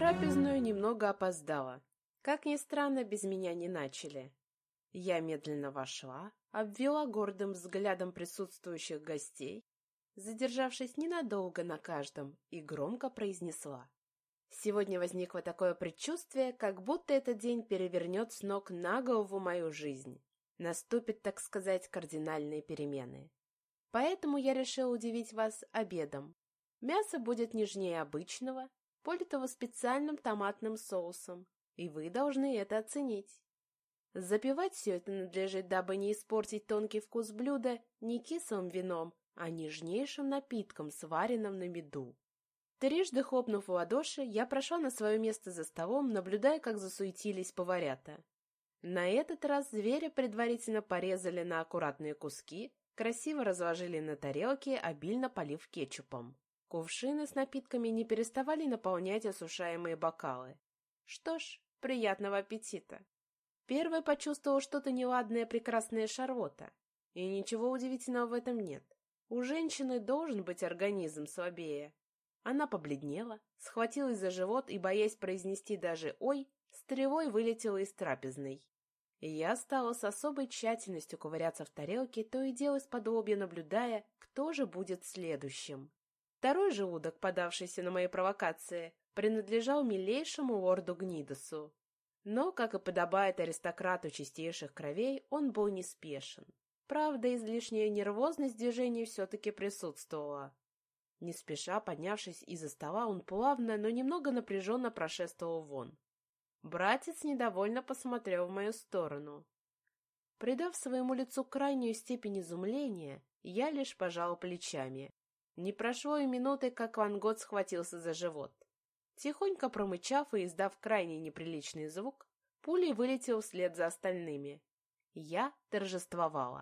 трапезную немного опоздала. Как ни странно, без меня не начали. Я медленно вошла, обвела гордым взглядом присутствующих гостей, задержавшись ненадолго на каждом, и громко произнесла. Сегодня возникло такое предчувствие, как будто этот день перевернет с ног на голову мою жизнь. Наступит, так сказать, кардинальные перемены. Поэтому я решил удивить вас обедом. Мясо будет нежнее обычного, политого специальным томатным соусом, и вы должны это оценить. Запивать все это надлежит, дабы не испортить тонкий вкус блюда не кислым вином, а нежнейшим напитком, сваренным на меду. Трижды хлопнув в ладоши, я прошла на свое место за столом, наблюдая, как засуетились поварята. На этот раз зверя предварительно порезали на аккуратные куски, красиво разложили на тарелке, обильно полив кетчупом. Кувшины с напитками не переставали наполнять осушаемые бокалы. Что ж, приятного аппетита! Первой почувствовал что-то неладное прекрасная Шарлотта. И ничего удивительного в этом нет. У женщины должен быть организм слабее. Она побледнела, схватилась за живот и, боясь произнести даже «Ой», стрелой вылетела из трапезной. Я стала с особой тщательностью ковыряться в тарелке, то и дело из-под наблюдая, кто же будет следующим. Второй желудок, подавшийся на мои провокации, принадлежал милейшему лорду Гнидосу. Но, как и подобает аристократу чистейших кровей, он был неспешен. Правда, излишняя нервозность движений все-таки присутствовала. Не спеша, поднявшись из-за стола, он плавно, но немного напряженно прошествовал вон. Братец недовольно посмотрел в мою сторону. Придав своему лицу крайнюю степень изумления, я лишь пожал плечами. Не прошло и минуты, как Ван Гот схватился за живот. Тихонько промычав и издав крайне неприличный звук, пулей вылетел вслед за остальными. Я торжествовала.